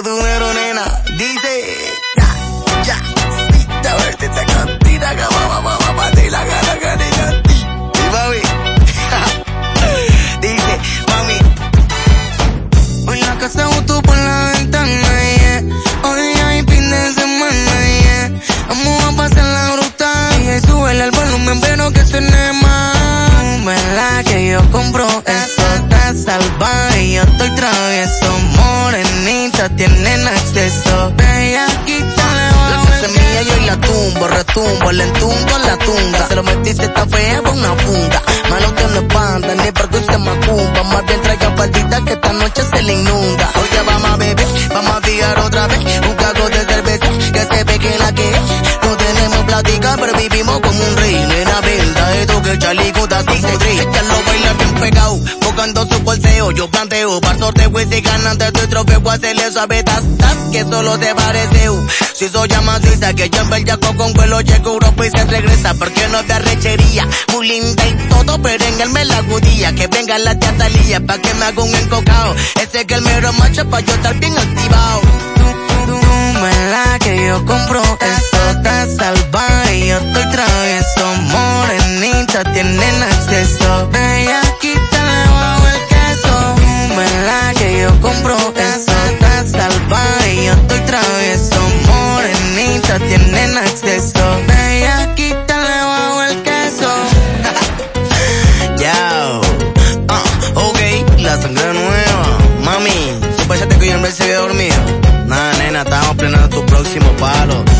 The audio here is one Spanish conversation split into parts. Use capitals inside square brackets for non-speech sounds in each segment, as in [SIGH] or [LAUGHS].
tu número, nena. Dice, ya, ya, sí, te verte esta cantina, que va, va, va, te la gana, gana, gana, y mami, [LAUGHS] dice, mami, hoy la casa justo por la ventana, yeah. Hoy hay fin de semana, yeah. Vamos a pasar la bruta, y sube el volumen, pero que suene más. ¿Verdad que yo compro eso? Está salvaje yo estoy travieso, morenita, tienen acceso. La semilla yo y la tumbo, retumbo, le entundo la tunda. Se lo metiste esta fea con una funda. Mano que no espanta, ni porque usted macumba. Más bien traiga faldita que esta noche se le inunda. Oye, vamos a beber, vamos a pillar otra vez. Un cago de cerveza, que se ve que la que es. No tenemos plática, pero vivimos como un rey. Nena, venda, esto que chalico así se. Ella lo baila bien pegado, buscando su bolseo. Yo planteo, para sorteo y si ganan de tu trofeo, hacerle suave tas, tas, que solo te parece. uh. Si soy amadrita, que yo en Bellaco con vuelo llego a Europa y se regresa, porque no te arrechería. Muy linda y todo, pero en me la judía. Que venga la tía Talía, pa' que me haga un encocao. Ese que el mero macho, pa' yo estar bien activado. Tú me la que yo compro, palo.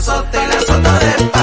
azote, el azote de